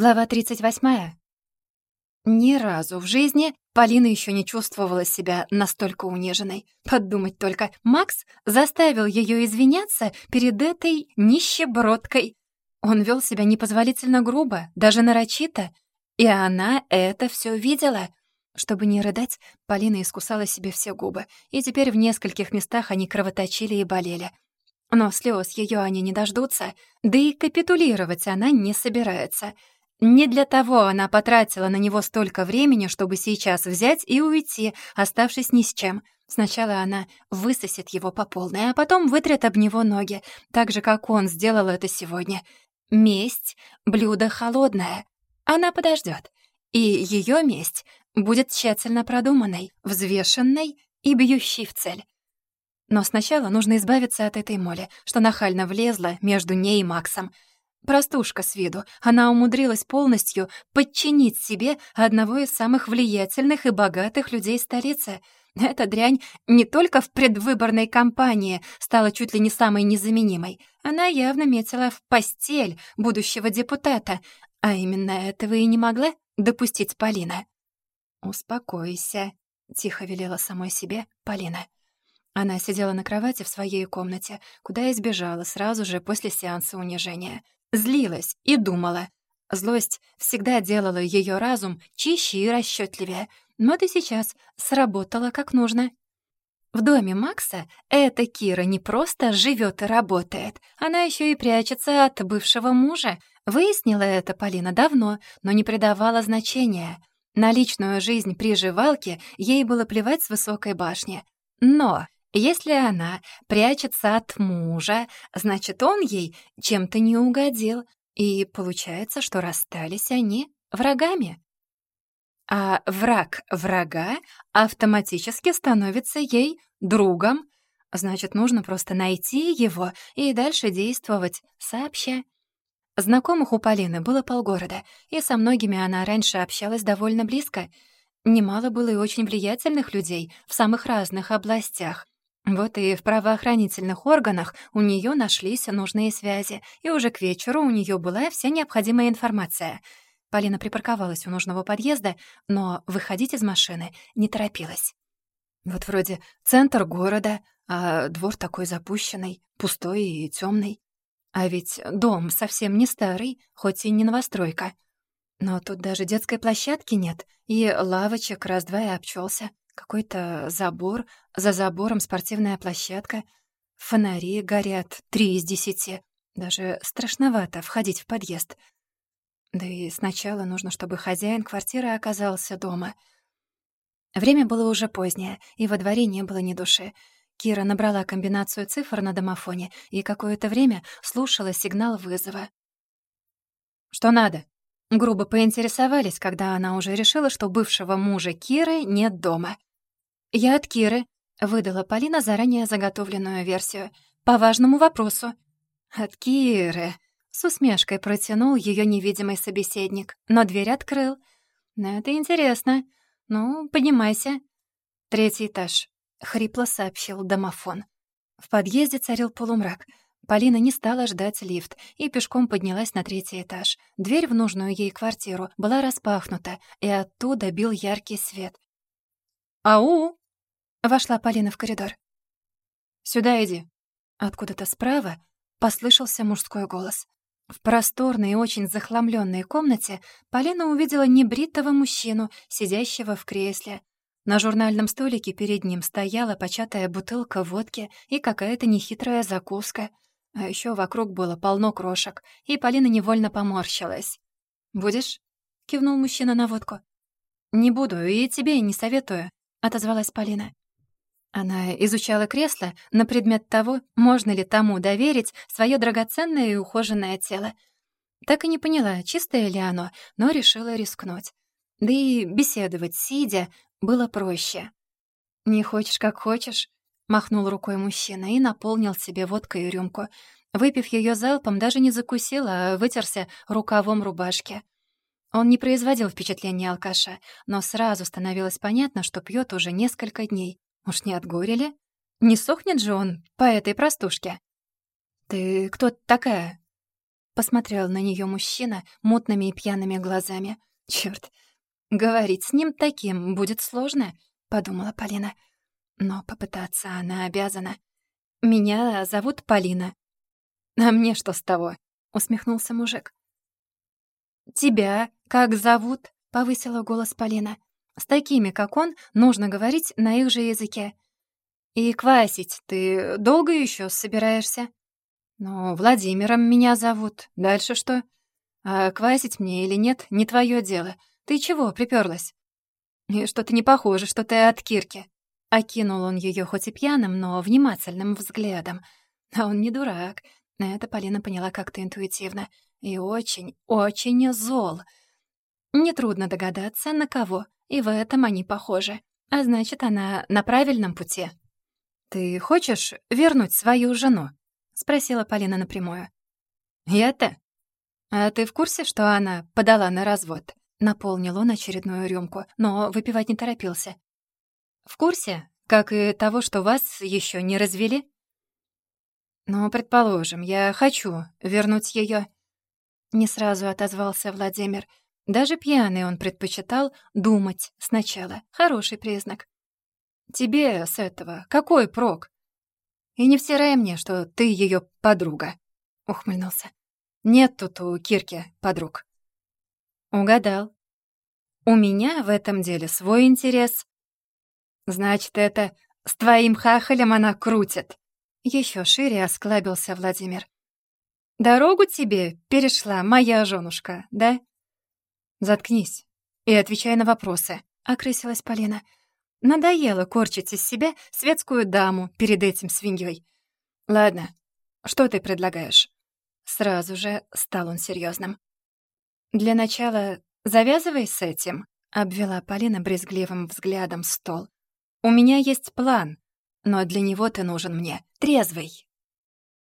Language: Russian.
Глава 38. Ни разу в жизни Полина еще не чувствовала себя настолько униженной. Подумать только, Макс заставил ее извиняться перед этой нищебродкой. Он вел себя непозволительно грубо, даже нарочито, и она это все видела. Чтобы не рыдать, Полина искусала себе все губы, и теперь в нескольких местах они кровоточили и болели. Но слез ее они не дождутся, да и капитулировать она не собирается — не для того она потратила на него столько времени, чтобы сейчас взять и уйти, оставшись ни с чем. Сначала она высосет его по полной, а потом вытрет об него ноги, так же, как он сделал это сегодня. Месть — блюдо холодное. Она подождет, и ее месть будет тщательно продуманной, взвешенной и бьющей в цель. Но сначала нужно избавиться от этой моли, что нахально влезла между ней и Максом — Простушка с виду, она умудрилась полностью подчинить себе одного из самых влиятельных и богатых людей столицы. Эта дрянь не только в предвыборной кампании стала чуть ли не самой незаменимой. Она явно метила в постель будущего депутата, а именно этого и не могла допустить Полина. «Успокойся», — тихо велела самой себе Полина. Она сидела на кровати в своей комнате, куда избежала сразу же после сеанса унижения — Злилась и думала. Злость всегда делала ее разум чище и расчетливее, но это сейчас сработало как нужно. В доме Макса эта Кира не просто живет и работает, она еще и прячется от бывшего мужа. Выяснила это Полина давно, но не придавала значения. На личную жизнь приживалки ей было плевать с высокой башни. Но если она прячется от мужа, значит, он ей чем-то не угодил, и получается, что расстались они врагами. А враг врага автоматически становится ей другом. Значит, нужно просто найти его и дальше действовать сообща. Знакомых у Полины было полгорода, и со многими она раньше общалась довольно близко. Немало было и очень влиятельных людей в самых разных областях. Вот и в правоохранительных органах у нее нашлись нужные связи, и уже к вечеру у нее была вся необходимая информация. Полина припарковалась у нужного подъезда, но выходить из машины не торопилась. Вот вроде центр города, а двор такой запущенный, пустой и темный. А ведь дом совсем не старый, хоть и не новостройка. Но тут даже детской площадки нет, и лавочек раз-два и обчелся. Какой-то забор, за забором спортивная площадка. Фонари горят, три из десяти. Даже страшновато входить в подъезд. Да и сначала нужно, чтобы хозяин квартиры оказался дома. Время было уже позднее, и во дворе не было ни души. Кира набрала комбинацию цифр на домофоне и какое-то время слушала сигнал вызова. «Что надо?» Грубо поинтересовались, когда она уже решила, что бывшего мужа Киры нет дома. «Я от Киры», — выдала Полина заранее заготовленную версию. «По важному вопросу». «От Киры», — с усмешкой протянул ее невидимый собеседник, но дверь открыл. «Это интересно. Ну, поднимайся». «Третий этаж», — хрипло сообщил домофон. В подъезде царил полумрак. Полина не стала ждать лифт и пешком поднялась на третий этаж. Дверь в нужную ей квартиру была распахнута, и оттуда бил яркий свет. «Ау!» Вошла Полина в коридор. «Сюда иди». Откуда-то справа послышался мужской голос. В просторной и очень захламленной комнате Полина увидела небритого мужчину, сидящего в кресле. На журнальном столике перед ним стояла початая бутылка водки и какая-то нехитрая закуска. А еще вокруг было полно крошек, и Полина невольно поморщилась. «Будешь?» — кивнул мужчина на водку. «Не буду, и тебе не советую», — отозвалась Полина. Она изучала кресло на предмет того, можно ли тому доверить свое драгоценное и ухоженное тело. Так и не поняла, чистое ли оно, но решила рискнуть. Да и беседовать, сидя, было проще. «Не хочешь, как хочешь», — махнул рукой мужчина и наполнил себе водкой рюмку. Выпив ее залпом, даже не закусил, а вытерся рукавом рубашки. Он не производил впечатления алкаша, но сразу становилось понятно, что пьет уже несколько дней. Уж не от горя ли? Не сохнет же он по этой простушке? «Ты кто такая?» посмотрел на нее мужчина мутными и пьяными глазами. Черт, говорить с ним таким будет сложно, подумала Полина. Но попытаться она обязана. Меня зовут Полина. А мне что с того? усмехнулся мужик. Тебя как зовут? повысила голос Полина. С такими, как он, нужно говорить на их же языке. И квасить ты долго еще собираешься? Ну, Владимиром меня зовут. Дальше что? А квасить мне или нет, не твое дело. Ты чего приперлась? Что-то не похоже, что ты от Кирки. Окинул он ее хоть и пьяным, но внимательным взглядом. А он не дурак. Это Полина поняла как-то интуитивно. И очень, очень зол. Нетрудно догадаться, на кого. И в этом они похожи. А значит, она на правильном пути. «Ты хочешь вернуть свою жену?» — спросила Полина напрямую. «Я-то? А ты в курсе, что она подала на развод?» Наполнил он очередную рюмку, но выпивать не торопился. «В курсе, как и того, что вас еще не развели?» «Ну, предположим, я хочу вернуть ее. Не сразу отозвался Владимир. Даже пьяный он предпочитал думать сначала. Хороший признак. «Тебе с этого какой прок? И не всирай мне, что ты ее подруга», — ухмыльнулся. «Нет тут у Кирки подруг». «Угадал. У меня в этом деле свой интерес». «Значит, это с твоим хахалем она крутит». Еще шире осклабился Владимир. «Дорогу тебе перешла моя женушка, да?» «Заткнись и отвечай на вопросы», — окрысилась Полина. «Надоело корчить из себя светскую даму перед этим свиньей. Ладно, что ты предлагаешь?» Сразу же стал он серьезным. «Для начала завязывай с этим», — обвела Полина брезгливым взглядом стол. «У меня есть план, но для него ты нужен мне трезвый,